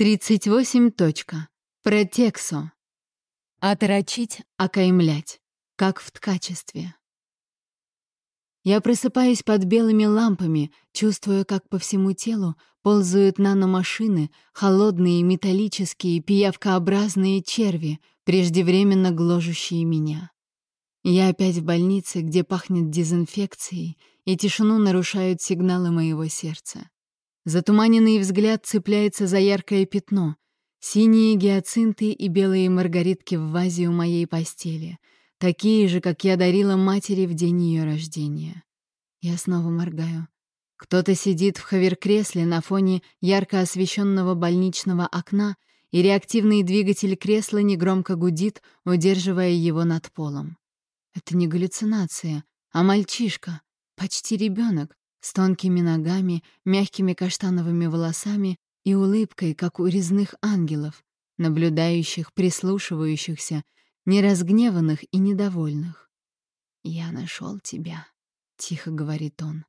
38. Точка. Протексо. Оторочить, окаймлять. Как в ткачестве. Я просыпаюсь под белыми лампами, чувствуя, как по всему телу ползают наномашины, холодные, металлические, пиявкообразные черви, преждевременно гложущие меня. Я опять в больнице, где пахнет дезинфекцией, и тишину нарушают сигналы моего сердца. Затуманенный взгляд цепляется за яркое пятно. Синие гиацинты и белые маргаритки в вазе у моей постели. Такие же, как я дарила матери в день ее рождения. Я снова моргаю. Кто-то сидит в ховеркресле на фоне ярко освещенного больничного окна, и реактивный двигатель кресла негромко гудит, удерживая его над полом. Это не галлюцинация, а мальчишка, почти ребенок, с тонкими ногами, мягкими каштановыми волосами и улыбкой, как у резных ангелов, наблюдающих, прислушивающихся, неразгневанных и недовольных. «Я нашел тебя», — тихо говорит он.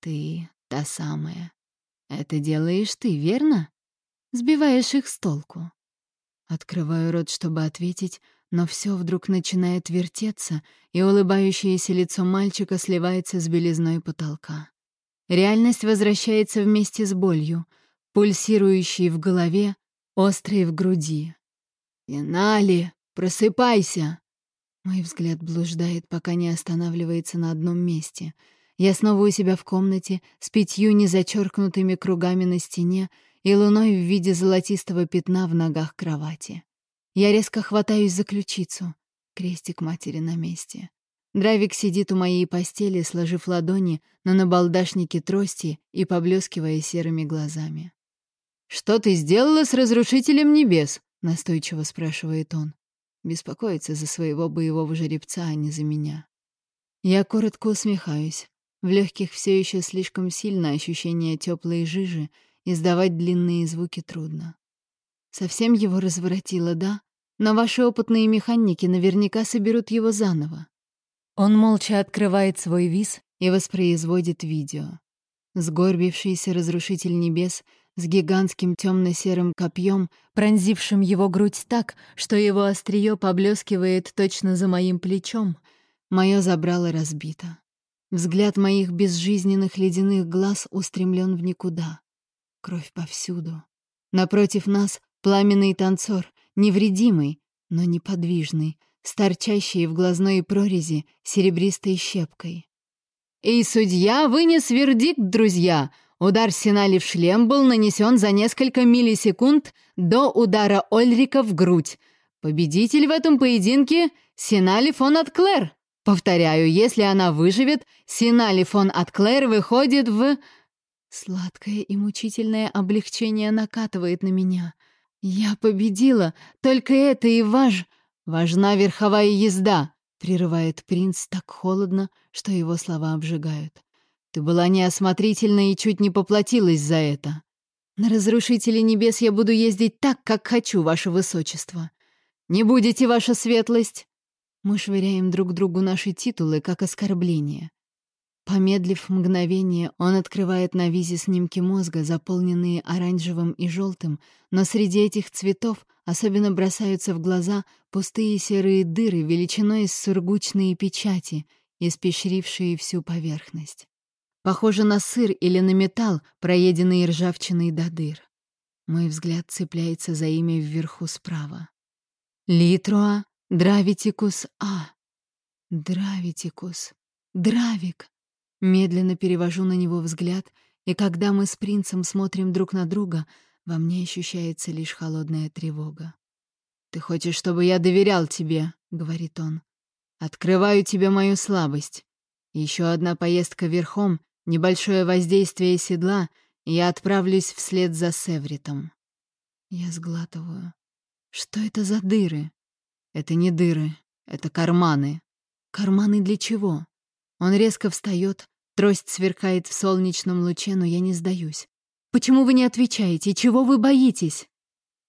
«Ты та самая. Это делаешь ты, верно? Сбиваешь их с толку». Открываю рот, чтобы ответить, но все вдруг начинает вертеться, и улыбающееся лицо мальчика сливается с белизной потолка. Реальность возвращается вместе с болью, пульсирующей в голове, острой в груди. «Финали, просыпайся!» Мой взгляд блуждает, пока не останавливается на одном месте. Я снова у себя в комнате, с пятью незачеркнутыми кругами на стене и луной в виде золотистого пятна в ногах кровати. Я резко хватаюсь за ключицу. Крестик матери на месте. Дравик сидит у моей постели, сложив ладони на набалдашнике трости и поблескивая серыми глазами. «Что ты сделала с разрушителем небес?» — настойчиво спрашивает он. Беспокоится за своего боевого жеребца, а не за меня. Я коротко усмехаюсь. В легких все еще слишком сильно ощущение теплой жижи, издавать длинные звуки трудно. Совсем его разворотило, да? Но ваши опытные механики наверняка соберут его заново. Он молча открывает свой виз и воспроизводит видео. Сгорбившийся разрушитель небес с гигантским темно-серым копьем, пронзившим его грудь так, что его острие поблескивает точно за моим плечом, мое забрало разбито. Взгляд моих безжизненных ледяных глаз устремлен в никуда. Кровь повсюду. Напротив нас пламенный танцор, невредимый, но неподвижный, с торчащей в глазной прорези серебристой щепкой. И судья вынес вердикт, друзья. Удар Синали в шлем был нанесен за несколько миллисекунд до удара Ольрика в грудь. Победитель в этом поединке — Синали фон Атклер. Повторяю, если она выживет, Синали фон Атклер выходит в... Сладкое и мучительное облегчение накатывает на меня. Я победила, только это и важ... «Важна верховая езда», — прерывает принц так холодно, что его слова обжигают. «Ты была неосмотрительна и чуть не поплатилась за это. На разрушителе небес я буду ездить так, как хочу, ваше высочество. Не будете, ваша светлость!» Мы швыряем друг другу наши титулы, как оскорбление. Помедлив мгновение, он открывает на визе снимки мозга, заполненные оранжевым и желтым, но среди этих цветов особенно бросаются в глаза пустые серые дыры величиной с сургучные печати, испещрившие всю поверхность. Похоже на сыр или на металл, проеденный ржавчиной до дыр. Мой взгляд цепляется за имя вверху справа. Литруа Дравитикус А. Дравитикус. Дравик. Медленно перевожу на него взгляд, и когда мы с принцем смотрим друг на друга, во мне ощущается лишь холодная тревога. «Ты хочешь, чтобы я доверял тебе?» — говорит он. «Открываю тебе мою слабость. Еще одна поездка верхом, небольшое воздействие седла, и я отправлюсь вслед за Севритом». Я сглатываю. «Что это за дыры?» «Это не дыры, это карманы». «Карманы для чего?» Он резко встает, трость сверкает в солнечном луче, но я не сдаюсь. «Почему вы не отвечаете? Чего вы боитесь?»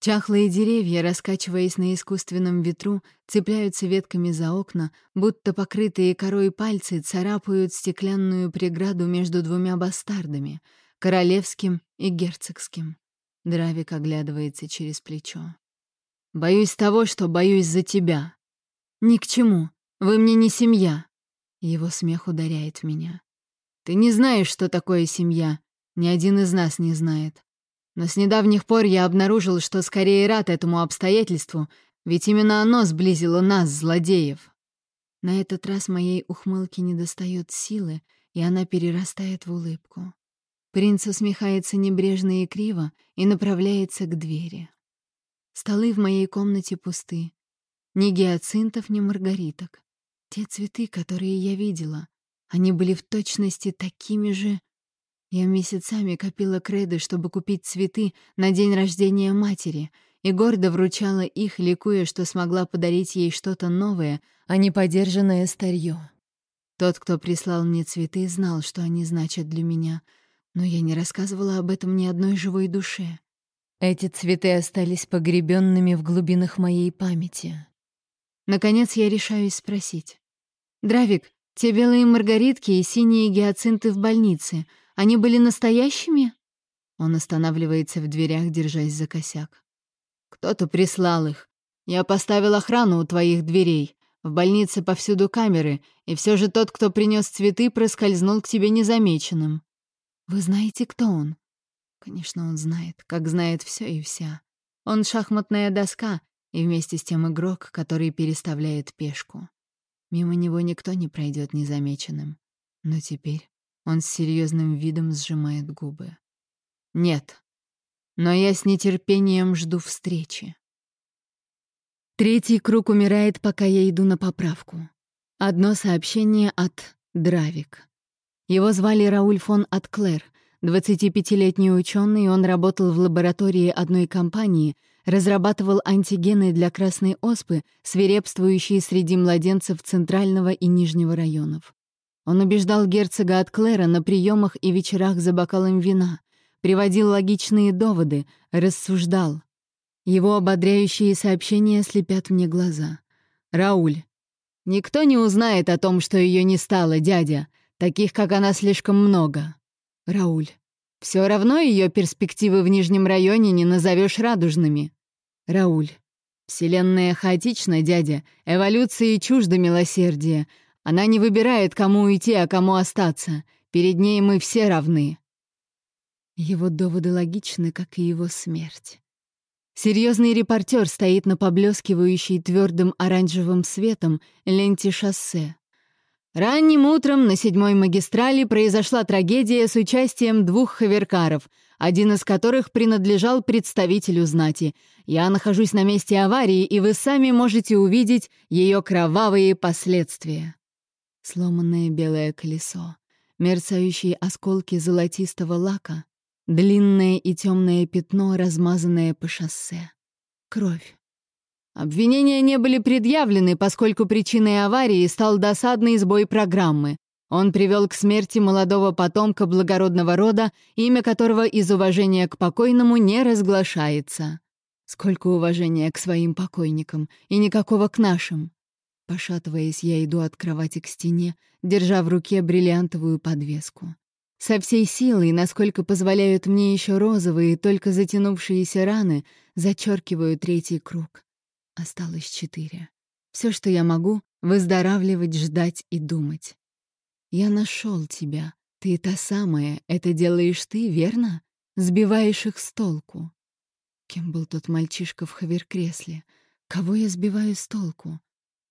Чахлые деревья, раскачиваясь на искусственном ветру, цепляются ветками за окна, будто покрытые корой пальцы царапают стеклянную преграду между двумя бастардами — королевским и герцогским. Дравик оглядывается через плечо. «Боюсь того, что боюсь за тебя. Ни к чему. Вы мне не семья». Его смех ударяет меня. «Ты не знаешь, что такое семья. Ни один из нас не знает. Но с недавних пор я обнаружил, что скорее рад этому обстоятельству, ведь именно оно сблизило нас, злодеев». На этот раз моей ухмылке недостает силы, и она перерастает в улыбку. Принц усмехается небрежно и криво и направляется к двери. Столы в моей комнате пусты. Ни гиацинтов, ни маргариток. Те цветы, которые я видела, они были в точности такими же... Я месяцами копила креды, чтобы купить цветы на день рождения матери, и гордо вручала их, ликуя, что смогла подарить ей что-то новое, а не подержанное старье. Тот, кто прислал мне цветы, знал, что они значат для меня — но я не рассказывала об этом ни одной живой душе. Эти цветы остались погребенными в глубинах моей памяти. Наконец я решаюсь спросить. «Дравик, те белые маргаритки и синие гиацинты в больнице, они были настоящими?» Он останавливается в дверях, держась за косяк. «Кто-то прислал их. Я поставил охрану у твоих дверей. В больнице повсюду камеры, и все же тот, кто принес цветы, проскользнул к тебе незамеченным. «Вы знаете, кто он?» Конечно, он знает, как знает все и вся. Он шахматная доска и вместе с тем игрок, который переставляет пешку. Мимо него никто не пройдет незамеченным. Но теперь он с серьезным видом сжимает губы. «Нет. Но я с нетерпением жду встречи». Третий круг умирает, пока я иду на поправку. Одно сообщение от Дравик. Его звали Рауль фон Атклер. 25-летний ученый, он работал в лаборатории одной компании, разрабатывал антигены для красной оспы, свирепствующей среди младенцев Центрального и Нижнего районов. Он убеждал герцога Атклера на приемах и вечерах за бокалом вина, приводил логичные доводы, рассуждал. Его ободряющие сообщения слепят мне глаза. «Рауль, никто не узнает о том, что ее не стало, дядя. Таких, как она, слишком много. Рауль. Все равно ее перспективы в Нижнем районе не назовешь радужными. Рауль. Вселенная хаотична, дядя. Эволюции чуждо милосердия. Она не выбирает, кому уйти, а кому остаться. Перед ней мы все равны. Его доводы логичны, как и его смерть. Серьезный репортер стоит на поблескивающей твердым оранжевым светом ленте шоссе. Ранним утром на седьмой магистрали произошла трагедия с участием двух хаверкаров, один из которых принадлежал представителю знати. Я нахожусь на месте аварии, и вы сами можете увидеть ее кровавые последствия. Сломанное белое колесо, мерцающие осколки золотистого лака, длинное и темное пятно, размазанное по шоссе. Кровь. Обвинения не были предъявлены, поскольку причиной аварии стал досадный сбой программы. Он привел к смерти молодого потомка благородного рода, имя которого из уважения к покойному не разглашается. Сколько уважения к своим покойникам, и никакого к нашим. Пошатываясь, я иду от кровати к стене, держа в руке бриллиантовую подвеску. Со всей силой, насколько позволяют мне еще розовые, только затянувшиеся раны, зачеркиваю третий круг. Осталось четыре. Все, что я могу — выздоравливать, ждать и думать. Я нашел тебя. Ты та самая. Это делаешь ты, верно? Сбиваешь их с толку. Кем был тот мальчишка в хаверкресле? Кого я сбиваю с толку?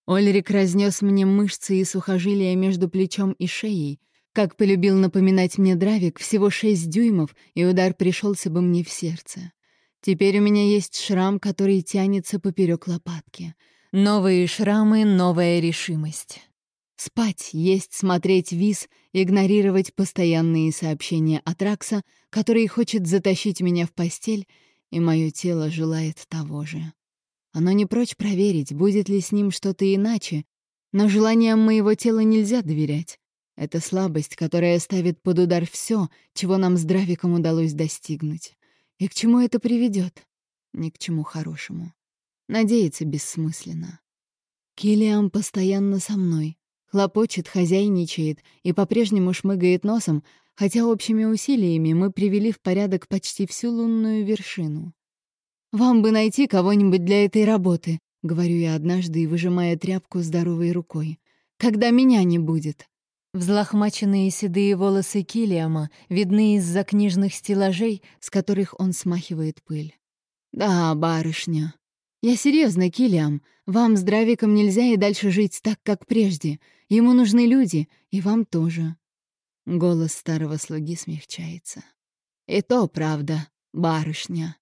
Ольрик разнес мне мышцы и сухожилия между плечом и шеей. Как полюбил напоминать мне Дравик, всего шесть дюймов, и удар пришелся бы мне в сердце. Теперь у меня есть шрам, который тянется поперек лопатки. Новые шрамы, новая решимость. Спать, есть, смотреть виз, игнорировать постоянные сообщения от Ракса, который хочет затащить меня в постель, и мое тело желает того же. Оно не прочь проверить, будет ли с ним что-то иначе, но желаниям моего тела нельзя доверять. Это слабость, которая ставит под удар все, чего нам с Дравиком удалось достигнуть. И к чему это приведет? Ни к чему хорошему. Надеяться бессмысленно. Килиам постоянно со мной. Хлопочет, хозяйничает и по-прежнему шмыгает носом, хотя общими усилиями мы привели в порядок почти всю лунную вершину. «Вам бы найти кого-нибудь для этой работы», — говорю я однажды выжимая тряпку здоровой рукой. «Когда меня не будет». Взлохмаченные седые волосы Килиама видны из-за книжных стеллажей, с которых он смахивает пыль. «Да, барышня. Я серьезно, Килиам. Вам с Дравиком нельзя и дальше жить так, как прежде. Ему нужны люди, и вам тоже». Голос старого слуги смягчается. «И то правда, барышня».